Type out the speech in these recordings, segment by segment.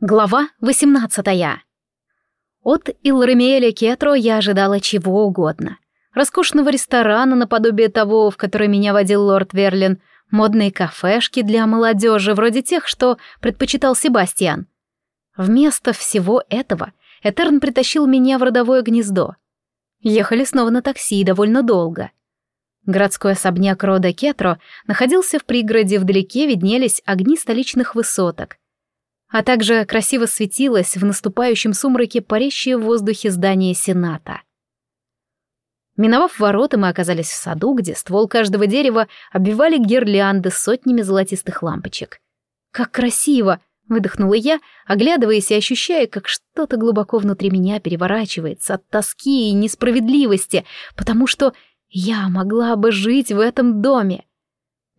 Глава 18 От Илрамиэля Кетро я ожидала чего угодно. Роскошного ресторана наподобие того, в который меня водил лорд Верлин, модные кафешки для молодежи, вроде тех, что предпочитал Себастьян. Вместо всего этого Этерн притащил меня в родовое гнездо. Ехали снова на такси довольно долго. Городской особняк рода Кетро находился в пригороде, вдалеке виднелись огни столичных высоток — а также красиво светилось в наступающем сумраке парящее в воздухе здание Сената. Миновав ворота, мы оказались в саду, где ствол каждого дерева обвивали гирлянды сотнями золотистых лампочек. «Как красиво!» — выдохнула я, оглядываясь и ощущая, как что-то глубоко внутри меня переворачивается от тоски и несправедливости, потому что я могла бы жить в этом доме.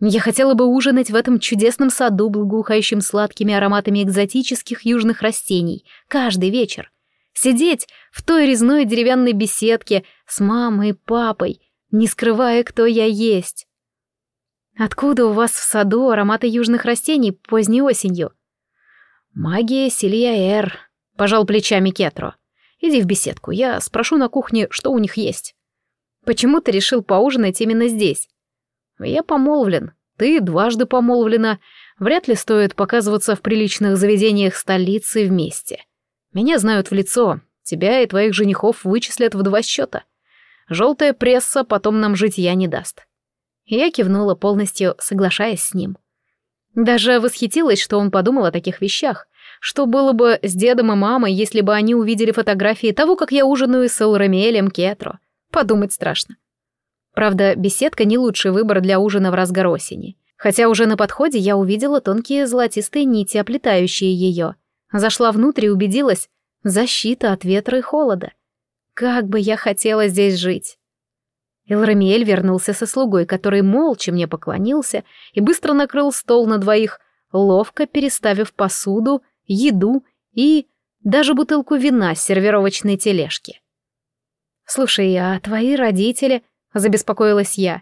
Я хотела бы ужинать в этом чудесном саду, благоухающим сладкими ароматами экзотических южных растений, каждый вечер. Сидеть в той резной деревянной беседке с мамой и папой, не скрывая, кто я есть. Откуда у вас в саду ароматы южных растений поздней осенью? Магия Силья пожал плечами Кетро. Иди в беседку, я спрошу на кухне, что у них есть. Почему ты решил поужинать именно здесь? Я помолвлен. Ты дважды помолвлена. Вряд ли стоит показываться в приличных заведениях столицы вместе. Меня знают в лицо. Тебя и твоих женихов вычислят в два счета. Желтая пресса потом нам житья не даст. Я кивнула полностью, соглашаясь с ним. Даже восхитилась, что он подумал о таких вещах. Что было бы с дедом и мамой, если бы они увидели фотографии того, как я ужинаю с Элрамиэлем Кетро? Подумать страшно. Правда, беседка не лучший выбор для ужина в разгар осени. Хотя уже на подходе я увидела тонкие золотистые нити, оплетающие ее. Зашла внутрь и убедилась — защита от ветра и холода. Как бы я хотела здесь жить. Элрамиэль вернулся со слугой, который молча мне поклонился и быстро накрыл стол на двоих, ловко переставив посуду, еду и даже бутылку вина с сервировочной тележки. «Слушай, а твои родители...» — забеспокоилась я.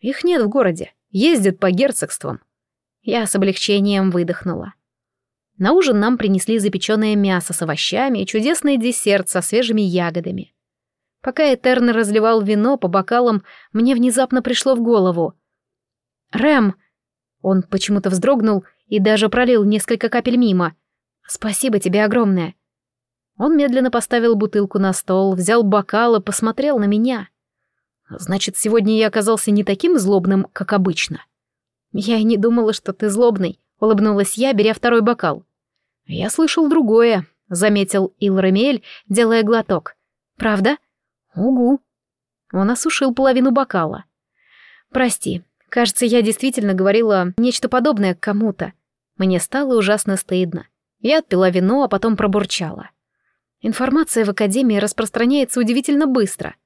«Их нет в городе, ездят по герцогствам». Я с облегчением выдохнула. На ужин нам принесли запеченное мясо с овощами и чудесный десерт со свежими ягодами. Пока Этерн разливал вино по бокалам, мне внезапно пришло в голову. «Рэм!» Он почему-то вздрогнул и даже пролил несколько капель мимо. «Спасибо тебе огромное!» Он медленно поставил бутылку на стол, взял бокал и посмотрел на меня. Значит, сегодня я оказался не таким злобным, как обычно. Я и не думала, что ты злобный, улыбнулась я, беря второй бокал. Я слышал другое, заметил Илрамель, делая глоток. Правда? Угу. Он осушил половину бокала. Прости, кажется, я действительно говорила нечто подобное кому-то. Мне стало ужасно стыдно. Я отпила вино, а потом пробурчала. Информация в Академии распространяется удивительно быстро.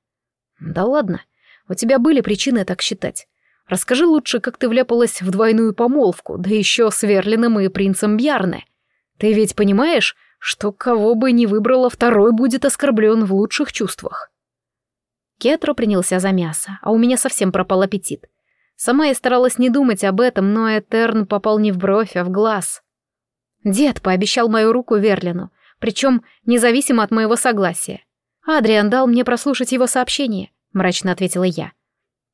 Да ладно, у тебя были причины так считать. Расскажи лучше, как ты вляпалась в двойную помолвку, да еще с Верлином и принцем Бьярне. Ты ведь понимаешь, что кого бы ни выбрала, второй будет оскорблен в лучших чувствах. Кетро принялся за мясо, а у меня совсем пропал аппетит. Сама я старалась не думать об этом, но Этерн попал не в бровь, а в глаз. Дед пообещал мою руку Верлину, причем независимо от моего согласия. Адриан дал мне прослушать его сообщение мрачно ответила я.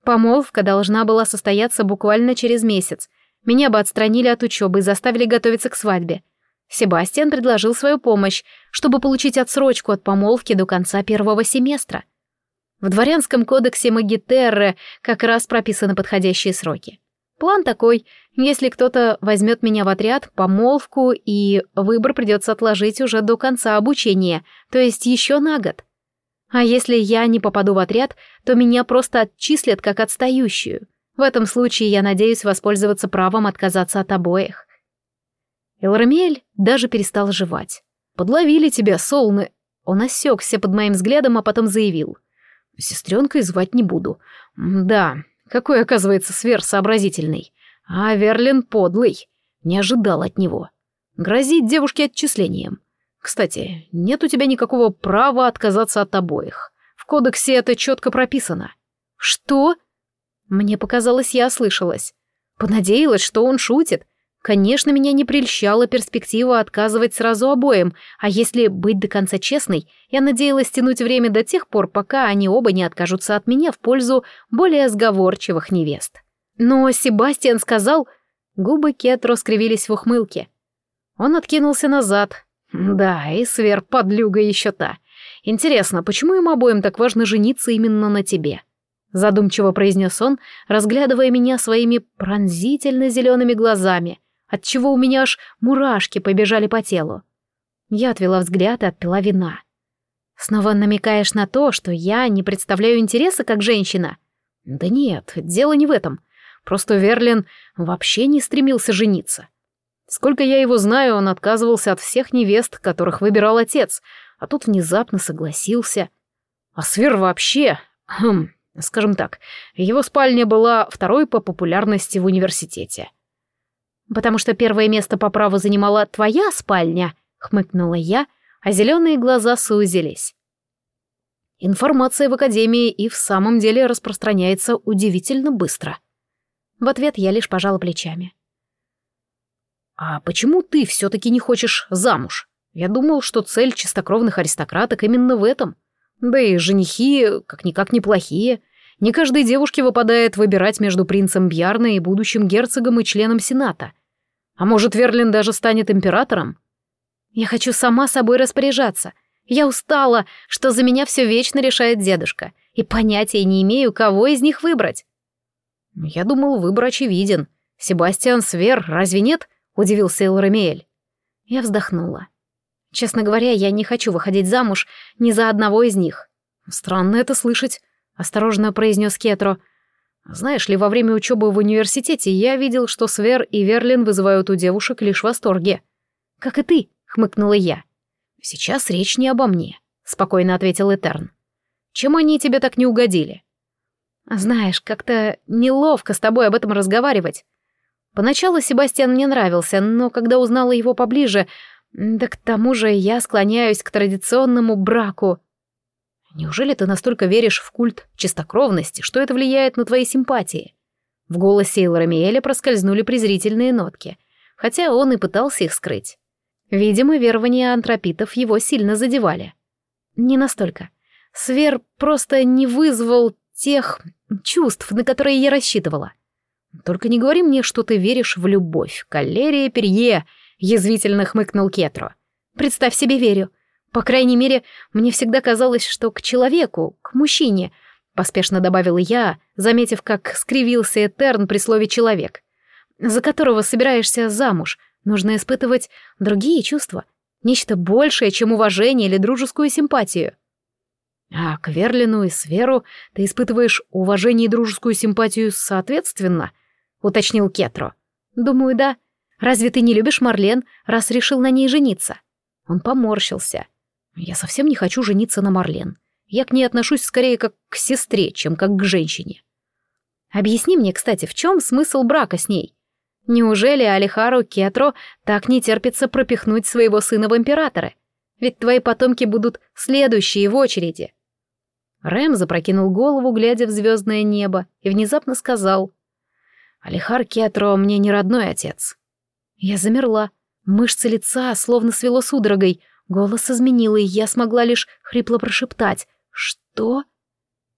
Помолвка должна была состояться буквально через месяц. Меня бы отстранили от учебы и заставили готовиться к свадьбе. Себастьян предложил свою помощь, чтобы получить отсрочку от помолвки до конца первого семестра. В дворянском кодексе Магитерры как раз прописаны подходящие сроки. План такой, если кто-то возьмет меня в отряд, помолвку, и выбор придется отложить уже до конца обучения, то есть еще на год. А если я не попаду в отряд, то меня просто отчислят как отстающую. В этом случае я надеюсь воспользоваться правом отказаться от обоих. Элрамель даже перестал жевать. «Подловили тебя, Солны!» Он осекся под моим взглядом, а потом заявил. «Сестренкой звать не буду. Да, какой, оказывается, сверхсообразительный. А Верлин подлый. Не ожидал от него. Грозит девушке отчислением. Кстати, нет у тебя никакого права отказаться от обоих. В кодексе это четко прописано. Что? Мне показалось, я ослышалась. Понадеялась, что он шутит. Конечно, меня не прельщала перспектива отказывать сразу обоим, а если быть до конца честной, я надеялась тянуть время до тех пор, пока они оба не откажутся от меня в пользу более сговорчивых невест. Но Себастьян сказал... Губы Кетро скривились в ухмылке. Он откинулся назад. Да, и свер подлюга еще та. Интересно, почему им обоим так важно жениться именно на тебе? Задумчиво произнес он, разглядывая меня своими пронзительно зелеными глазами — отчего у меня аж мурашки побежали по телу. Я отвела взгляд и отпила вина. Снова намекаешь на то, что я не представляю интереса как женщина? Да нет, дело не в этом. Просто Верлин вообще не стремился жениться. Сколько я его знаю, он отказывался от всех невест, которых выбирал отец, а тут внезапно согласился. А Свер вообще... Хм, скажем так, его спальня была второй по популярности в университете. «Потому что первое место по праву занимала твоя спальня», — хмыкнула я, а зеленые глаза сузились. Информация в Академии и в самом деле распространяется удивительно быстро. В ответ я лишь пожала плечами. «А почему ты все-таки не хочешь замуж? Я думал, что цель чистокровных аристократок именно в этом. Да и женихи как-никак неплохие. Не каждой девушке выпадает выбирать между принцем Бьярна и будущим герцогом и членом Сената. А может, Верлин даже станет императором? Я хочу сама собой распоряжаться. Я устала, что за меня все вечно решает дедушка, и понятия не имею, кого из них выбрать. Я думал, выбор очевиден. Себастьян Свер, разве нет? Удивился Элромиэль. Я вздохнула. Честно говоря, я не хочу выходить замуж ни за одного из них. Странно это слышать, осторожно произнес Кетро. Знаешь ли, во время учебы в университете я видел, что Свер и Верлин вызывают у девушек лишь восторги. «Как и ты», — хмыкнула я. «Сейчас речь не обо мне», — спокойно ответил Этерн. «Чем они тебе так не угодили?» «Знаешь, как-то неловко с тобой об этом разговаривать. Поначалу Себастьян мне нравился, но когда узнала его поближе, да к тому же я склоняюсь к традиционному браку. Неужели ты настолько веришь в культ чистокровности, что это влияет на твои симпатии? В голосе Элрамиэля проскользнули презрительные нотки, хотя он и пытался их скрыть. Видимо, верования антропитов его сильно задевали. Не настолько. Свер просто не вызвал тех чувств, на которые я рассчитывала. Только не говори мне, что ты веришь в любовь. Калерия Перье, язвительно хмыкнул Кетро. Представь себе, верю. По крайней мере, мне всегда казалось, что к человеку, к мужчине, поспешно добавила я, заметив, как скривился Этерн при слове «человек», за которого собираешься замуж, нужно испытывать другие чувства, нечто большее, чем уважение или дружескую симпатию. А к Верлину и Сверу ты испытываешь уважение и дружескую симпатию соответственно, уточнил Кетро. Думаю, да. Разве ты не любишь Марлен, раз решил на ней жениться? Он поморщился. Я совсем не хочу жениться на Марлен. Я к ней отношусь скорее как к сестре, чем как к женщине. Объясни мне, кстати, в чем смысл брака с ней? Неужели Алихару Кетро так не терпится пропихнуть своего сына в императоры? Ведь твои потомки будут следующие в очереди. Рэм запрокинул голову, глядя в звездное небо, и внезапно сказал. «Алихар Кетро мне не родной отец». Я замерла. Мышцы лица словно свело судорогой, Голос изменил, и я смогла лишь хрипло прошептать. «Что?»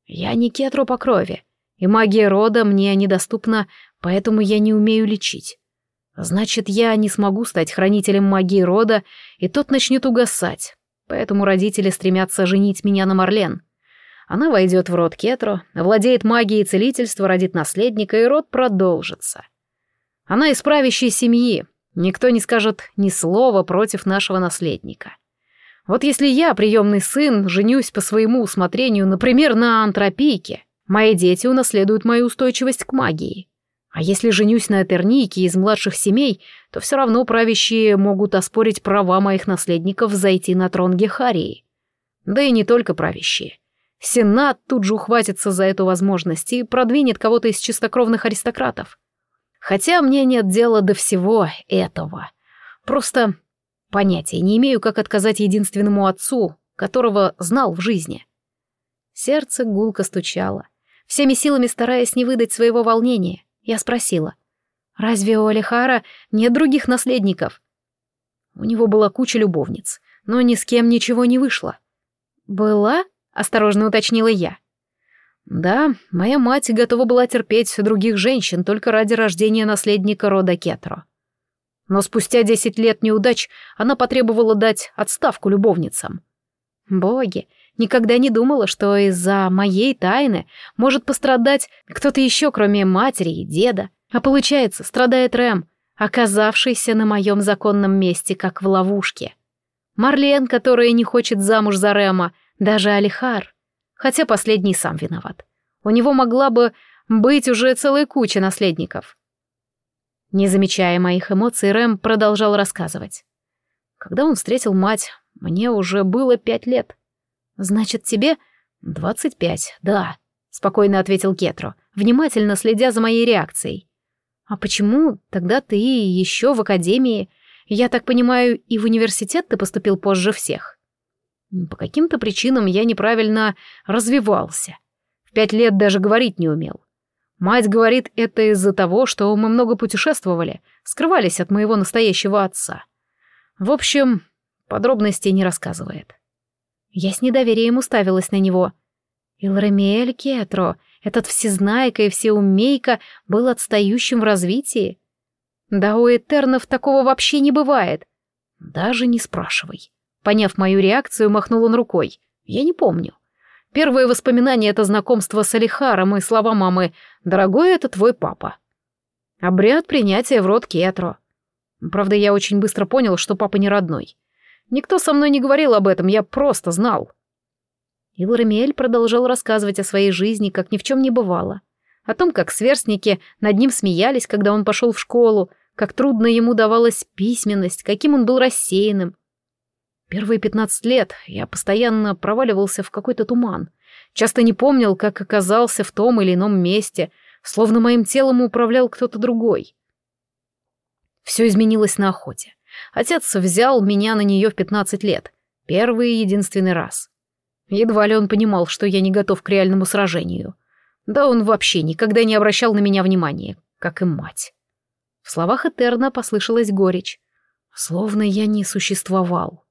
«Я не кетро по крови, и магия рода мне недоступна, поэтому я не умею лечить. Значит, я не смогу стать хранителем магии рода, и тот начнет угасать. Поэтому родители стремятся женить меня на Марлен. Она войдет в род Кетро, владеет магией целительства, родит наследника, и род продолжится. Она из правящей семьи, Никто не скажет ни слова против нашего наследника. Вот если я, приемный сын, женюсь по своему усмотрению, например, на антропийке, мои дети унаследуют мою устойчивость к магии. А если женюсь на Этернике из младших семей, то все равно правящие могут оспорить права моих наследников зайти на трон Гехарии. Да и не только правящие. Сенат тут же ухватится за эту возможность и продвинет кого-то из чистокровных аристократов. Хотя мне нет дела до всего этого. Просто понятия не имею, как отказать единственному отцу, которого знал в жизни. Сердце гулко стучало. Всеми силами стараясь не выдать своего волнения, я спросила. Разве у Алихара нет других наследников? У него была куча любовниц, но ни с кем ничего не вышло. «Была?» — осторожно уточнила я. Да, моя мать готова была терпеть других женщин только ради рождения наследника рода Кетро. Но спустя десять лет неудач она потребовала дать отставку любовницам. Боги, никогда не думала, что из-за моей тайны может пострадать кто-то еще, кроме матери и деда. А получается, страдает Рэм, оказавшийся на моем законном месте, как в ловушке. Марлен, которая не хочет замуж за Рэма, даже Алихар. Хотя последний сам виноват. У него могла бы быть уже целая куча наследников. Не замечая моих эмоций, Рэм продолжал рассказывать. Когда он встретил мать, мне уже было пять лет. Значит, тебе двадцать пять, да, спокойно ответил Кетро, внимательно следя за моей реакцией. А почему тогда ты еще в академии? Я так понимаю, и в университет ты поступил позже всех. По каким-то причинам я неправильно развивался. В пять лет даже говорить не умел. Мать говорит, это из-за того, что мы много путешествовали, скрывались от моего настоящего отца. В общем, подробностей не рассказывает. Я с недоверием уставилась на него. Илрамиэль Кетро, этот всезнайка и всеумейка, был отстающим в развитии. Да у Этернов такого вообще не бывает. Даже не спрашивай. Поняв мою реакцию, махнул он рукой. Я не помню. Первое воспоминание — это знакомство с Алихаром и слова мамы «Дорогой, это твой папа». Обряд принятия в рот Кетро. Правда, я очень быстро понял, что папа не родной. Никто со мной не говорил об этом, я просто знал. Илрамиэль продолжал рассказывать о своей жизни, как ни в чем не бывало. О том, как сверстники над ним смеялись, когда он пошел в школу, как трудно ему давалась письменность, каким он был рассеянным. Первые пятнадцать лет я постоянно проваливался в какой-то туман. Часто не помнил, как оказался в том или ином месте, словно моим телом управлял кто-то другой. Все изменилось на охоте. Отец взял меня на нее в пятнадцать лет. Первый и единственный раз. Едва ли он понимал, что я не готов к реальному сражению. Да он вообще никогда не обращал на меня внимания, как и мать. В словах Этерна послышалась горечь. Словно я не существовал.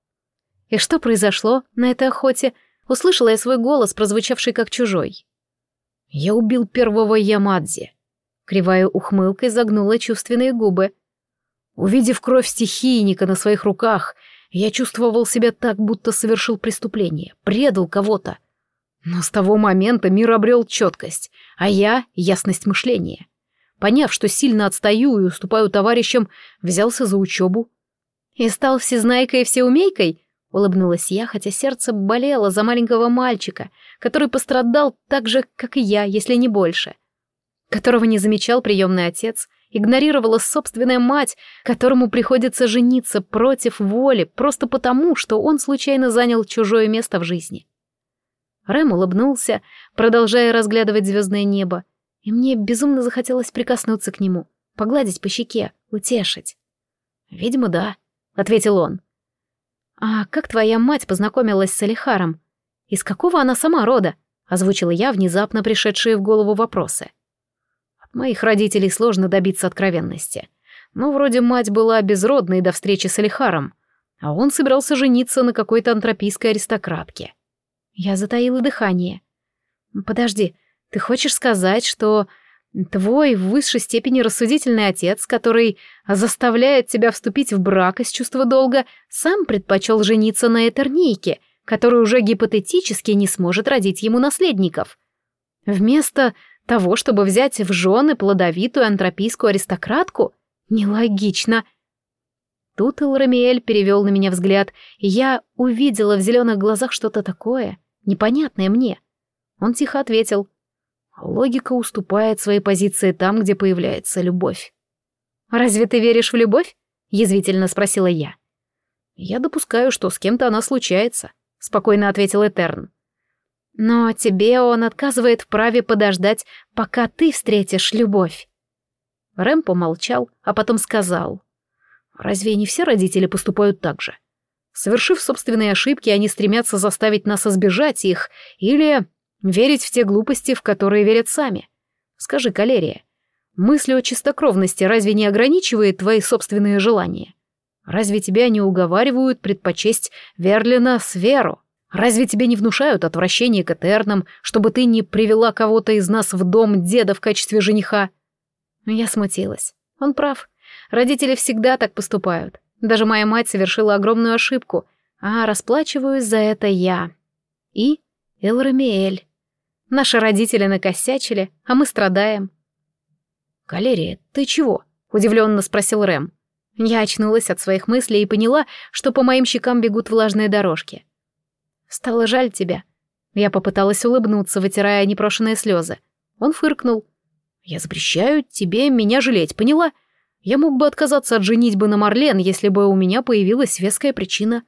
И что произошло на этой охоте? Услышала я свой голос, прозвучавший как чужой. Я убил первого Ямадзи. Кривая ухмылкой загнула чувственные губы. Увидев кровь стихийника на своих руках, я чувствовал себя так, будто совершил преступление, предал кого-то. Но с того момента мир обрел четкость, а я — ясность мышления. Поняв, что сильно отстаю и уступаю товарищам, взялся за учебу. И стал всезнайкой и всеумейкой? Улыбнулась я, хотя сердце болело за маленького мальчика, который пострадал так же, как и я, если не больше. Которого не замечал приемный отец, игнорировала собственная мать, которому приходится жениться против воли, просто потому, что он случайно занял чужое место в жизни. Рэм улыбнулся, продолжая разглядывать звездное небо, и мне безумно захотелось прикоснуться к нему, погладить по щеке, утешить. «Видимо, да», — ответил он. «А как твоя мать познакомилась с Алихаром? Из какого она сама рода?» — озвучила я внезапно пришедшие в голову вопросы. От моих родителей сложно добиться откровенности. Ну, вроде мать была безродной до встречи с Алихаром, а он собирался жениться на какой-то антропийской аристократке. Я затаила дыхание. «Подожди, ты хочешь сказать, что Твой в высшей степени рассудительный отец, который заставляет тебя вступить в брак из чувства долга, сам предпочел жениться на Этернейке, который уже гипотетически не сможет родить ему наследников. Вместо того, чтобы взять в жены плодовитую антропийскую аристократку? Нелогично. Тут Элрамиэль перевел на меня взгляд, и я увидела в зеленых глазах что-то такое, непонятное мне. Он тихо ответил — Логика уступает своей позиции там, где появляется любовь. «Разве ты веришь в любовь?» — язвительно спросила я. «Я допускаю, что с кем-то она случается», — спокойно ответил Этерн. «Но тебе он отказывает в праве подождать, пока ты встретишь любовь». Рэм помолчал, а потом сказал. «Разве не все родители поступают так же? Совершив собственные ошибки, они стремятся заставить нас избежать их или Верить в те глупости, в которые верят сами. Скажи, Калерия, Мысль о чистокровности разве не ограничивает твои собственные желания? Разве тебя не уговаривают предпочесть Верлина с Веру? Разве тебе не внушают отвращение к Этернам, чтобы ты не привела кого-то из нас в дом деда в качестве жениха?» Я смутилась. Он прав. Родители всегда так поступают. Даже моя мать совершила огромную ошибку, а расплачиваюсь за это я. И Элрамиэль. Наши родители накосячили, а мы страдаем. «Калерия, ты чего?» — удивленно спросил Рэм. Я очнулась от своих мыслей и поняла, что по моим щекам бегут влажные дорожки. «Стало жаль тебя». Я попыталась улыбнуться, вытирая непрошенные слезы. Он фыркнул. «Я запрещаю тебе меня жалеть, поняла? Я мог бы отказаться от женитьбы на Марлен, если бы у меня появилась веская причина».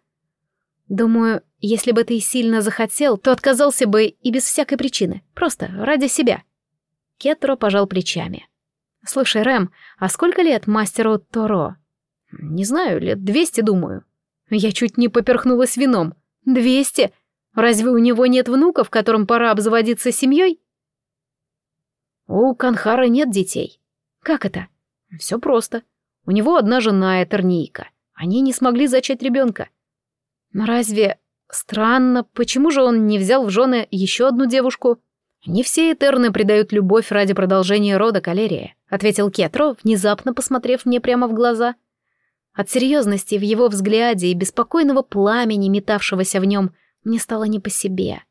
«Думаю, если бы ты сильно захотел, то отказался бы и без всякой причины, просто ради себя». Кетро пожал плечами. «Слушай, Рэм, а сколько лет мастеру Торо?» «Не знаю, лет двести, думаю». Я чуть не поперхнулась вином. «Двести? Разве у него нет внуков, которым пора обзаводиться семьей?» «У Канхара нет детей». «Как это?» «Все просто. У него одна жена, Этернийка. Они не смогли зачать ребенка. Но разве странно, почему же он не взял в жены еще одну девушку?» «Не все Этерны предают любовь ради продолжения рода Калерия», — ответил Кетро, внезапно посмотрев мне прямо в глаза. От серьезности в его взгляде и беспокойного пламени, метавшегося в нем, мне стало не по себе.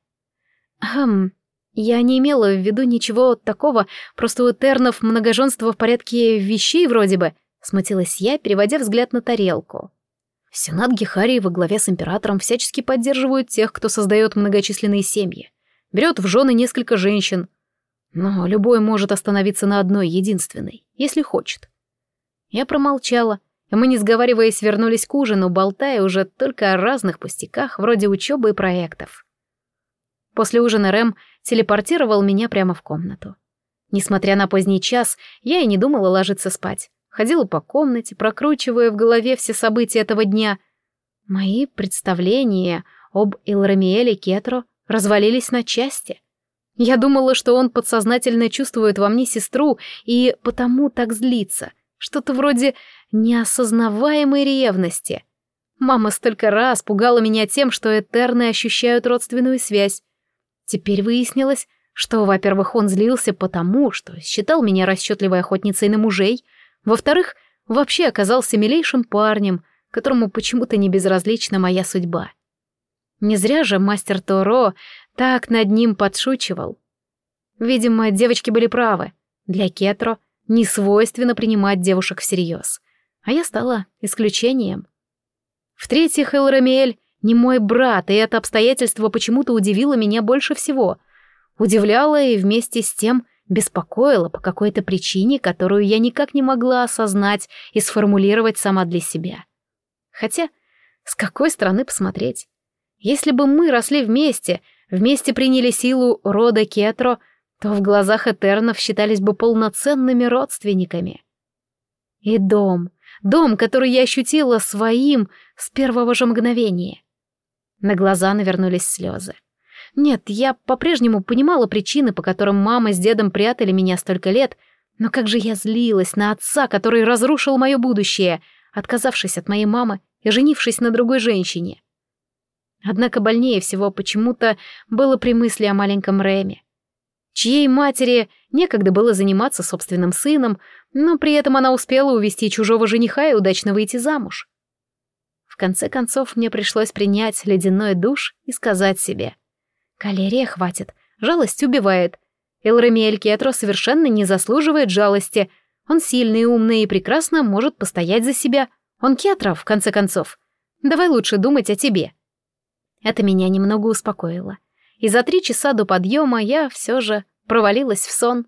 «Хм, я не имела в виду ничего такого, просто у Этернов многоженство в порядке вещей вроде бы», — смутилась я, переводя взгляд на тарелку. Сенат Гехарии во главе с императором всячески поддерживают тех, кто создает многочисленные семьи берет в жены несколько женщин. Но любой может остановиться на одной единственной, если хочет. Я промолчала, и мы, не сговариваясь, вернулись к ужину, болтая уже только о разных пустяках, вроде учебы и проектов. После ужина Рэм телепортировал меня прямо в комнату. Несмотря на поздний час, я и не думала ложиться спать. Ходила по комнате, прокручивая в голове все события этого дня. Мои представления об Илрамиэле Кетро развалились на части. Я думала, что он подсознательно чувствует во мне сестру и потому так злится. Что-то вроде неосознаваемой ревности. Мама столько раз пугала меня тем, что Этерны ощущают родственную связь. Теперь выяснилось, что, во-первых, он злился потому, что считал меня расчетливой охотницей на мужей, во-вторых, вообще оказался милейшим парнем, которому почему-то не безразлична моя судьба. Не зря же мастер Торо так над ним подшучивал. Видимо, девочки были правы. Для Кетро не свойственно принимать девушек всерьез. А я стала исключением. В-третьих, Элрамиэль не мой брат, и это обстоятельство почему-то удивило меня больше всего. Удивляло и вместе с тем беспокоило по какой-то причине, которую я никак не могла осознать и сформулировать сама для себя. Хотя, с какой стороны посмотреть? Если бы мы росли вместе, вместе приняли силу рода Кетро, то в глазах Этернов считались бы полноценными родственниками. И дом, дом, который я ощутила своим с первого же мгновения. На глаза навернулись слезы. Нет, я по-прежнему понимала причины, по которым мама с дедом прятали меня столько лет, но как же я злилась на отца, который разрушил мое будущее, отказавшись от моей мамы и женившись на другой женщине. Однако больнее всего почему-то было при мысли о маленьком Рэме, чьей матери некогда было заниматься собственным сыном, но при этом она успела увести чужого жениха и удачно выйти замуж. В конце концов, мне пришлось принять ледяной душ и сказать себе. «Калерия хватит, жалость убивает. Элрамиэль Кетро совершенно не заслуживает жалости. Он сильный, умный и прекрасно может постоять за себя. Он Кетро, в конце концов. Давай лучше думать о тебе». Это меня немного успокоило. И за три часа до подъема я все же провалилась в сон.